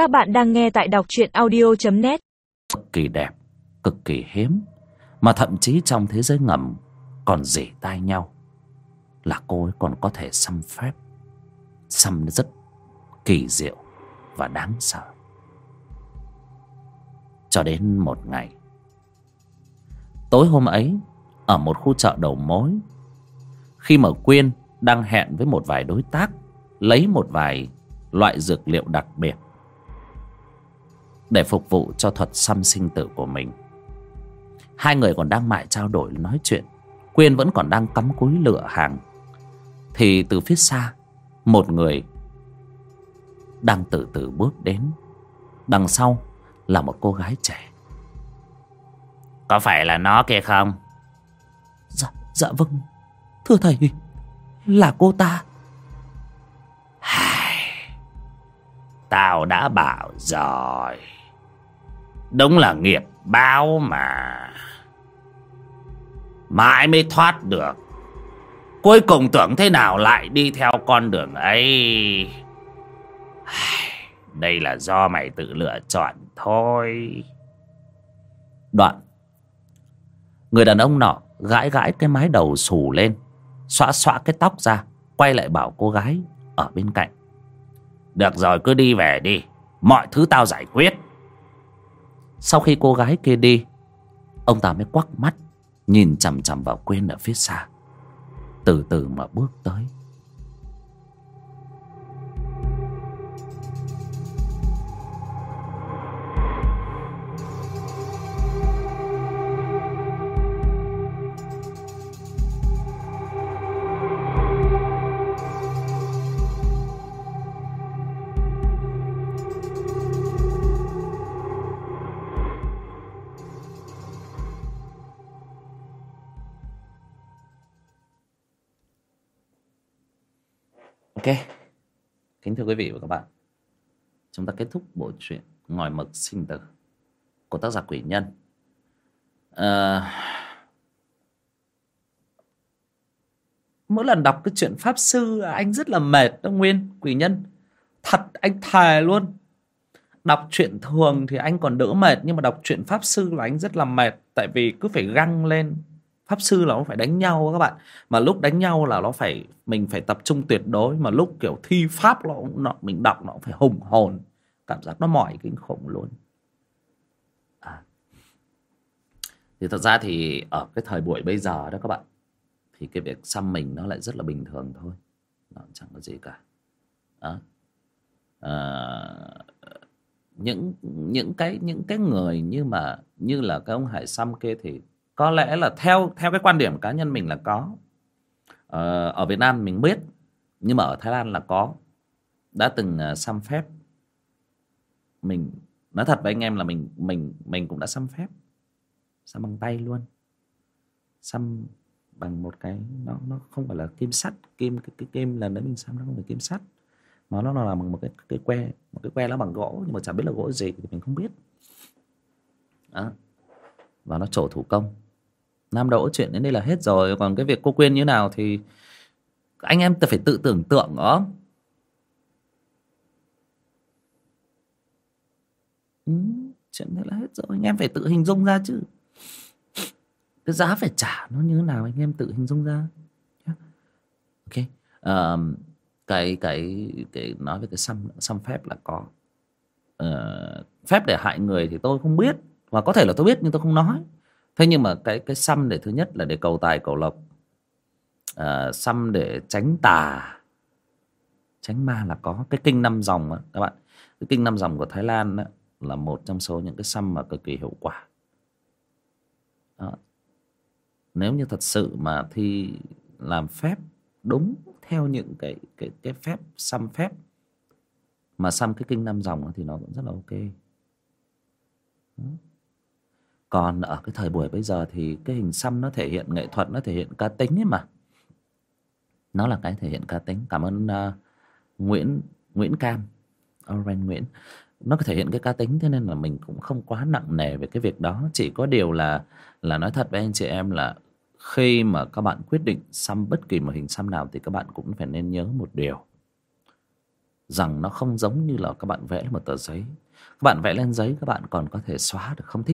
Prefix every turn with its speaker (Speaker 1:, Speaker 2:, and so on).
Speaker 1: Các bạn đang nghe tại đọc truyện audio.net
Speaker 2: cực kỳ đẹp, cực kỳ hiếm, mà thậm chí trong thế giới ngầm còn rỉ tai nhau. Là cô ấy còn có thể xăm phép, xăm rất kỳ diệu và đáng sợ. Cho đến một ngày, tối hôm ấy, ở một khu chợ đầu mối, khi mà quyên đang hẹn với một vài đối tác, lấy một vài loại dược liệu đặc biệt để phục vụ cho thuật xăm sinh tử của mình. Hai người còn đang mải trao đổi nói chuyện. Quyên vẫn còn đang cắm cúi lựa hàng. Thì từ phía xa một người đang từ từ bước đến. Đằng sau là một cô gái trẻ. Có phải là nó kia không?
Speaker 3: Dạ, dạ vâng. Thưa thầy Là cô ta.
Speaker 2: Tao đã bảo rồi Đúng là nghiệp báo mà. Mãi mới thoát được. Cuối cùng tưởng thế nào lại đi theo con đường ấy? Đây là do mày tự lựa chọn thôi. Đoạn. Người đàn ông nọ gãi gãi cái mái đầu xù lên Xóa xóa cái tóc ra, Quay lại bảo cô gái ở bên cạnh. Được rồi, cứ đi về đi. Mọi thứ tao giải quyết. Sau khi cô gái kia đi, Ông ta mới quắc mắt, Nhìn chằm chằm vào quên ở phía xa. Từ từ mà bước tới. Ok. Kính thưa quý vị và các bạn. Chúng ta kết thúc bộ truyện Ngòi mực sinh tử Của tác giả Quỷ Nhân. À... Mỗi lần đọc cái chuyện Pháp Sư, Anh rất là mệt đó Nguyên, Quỷ Nhân. Thật, anh thề luôn. Đọc truyện thường thì anh còn đỡ mệt, Nhưng mà đọc truyện Pháp Sư là anh rất là mệt, Tại vì cứ phải găng lên pháp sư là nó phải đánh nhau các bạn. Mà lúc đánh nhau là nó phải mình phải tập trung tuyệt đối. Mà lúc kiểu thi pháp nó, nó mình đọc nó cũng phải hùng hồn. Cảm giác nó mỏi kinh khủng luôn. À. thì thật ra thì ở cái thời buổi bây giờ đó các bạn thì cái việc xăm mình nó lại rất là bình thường thôi. Nó chẳng có gì cả. Đó. À, những những cái những cái người như mà như là cái ông hải xăm kia thì có lẽ là theo theo cái quan điểm cá nhân mình là có. Ờ, ở Việt Nam mình biết nhưng mà ở Thái Lan là có. Đã từng ờ, xăm phép. Mình nói thật với anh em là mình mình mình cũng đã xăm phép. Xăm bằng tay luôn. Xăm bằng một cái nó nó không phải là kim sắt kim cái, cái kim lần đấy mình xăm nó không phải kim sắt. Mà nó là bằng một cái cái que một cái que nó bằng gỗ nhưng mà chẳng biết là gỗ gì thì mình không biết. Đó. và nó trổ thủ công. Nam Đỗ chuyện đến đây là hết rồi. Còn cái việc cô Quyên như nào thì Anh em phải tự tưởng tượng đó ừ, Chuyện đấy là hết rồi. Anh em phải tự hình dung ra chứ. Cái giá phải trả nó như thế nào Anh em tự hình dung ra Ok um, cái, cái cái nói về cái xăm xăm phép là có. Uh, phép để hại người thì tôi không biết và có thể là tôi biết nhưng tôi không nói thế nhưng mà cái cái xăm để thứ nhất là để cầu tài cầu lộc. À, xăm để tránh tà. Tránh ma là có. Cái kinh năm dòng á các bạn. Cái kinh năm dòng của thái lan á, là một trong số những cái xăm mà cực kỳ hiệu quả. Đó. nếu như thật sự mà thi làm phép đúng theo những cái cái cái phép xăm phép mà xăm cái kinh năm dòng thì nó cũng rất là ok. Đó còn ở cái thời buổi bây giờ thì cái hình xăm nó thể hiện nghệ thuật nó thể hiện cá tính ấy mà. Nó là cái thể hiện cá tính. Cảm ơn uh, nguyễn nguyễn cam orange nguyễn. Nó thể hiện cái cá tính thế nên là mình cũng không quá nặng nề về cái việc đó. Chỉ có điều là là nói thật với anh chị em là khi mà các bạn quyết định xăm bất kỳ một hình xăm nào thì các bạn cũng phải nên nhớ một điều. Rằng nó không giống như là các bạn vẽ lên một tờ giấy. Các bạn vẽ lên giấy các bạn còn có thể xóa được không thích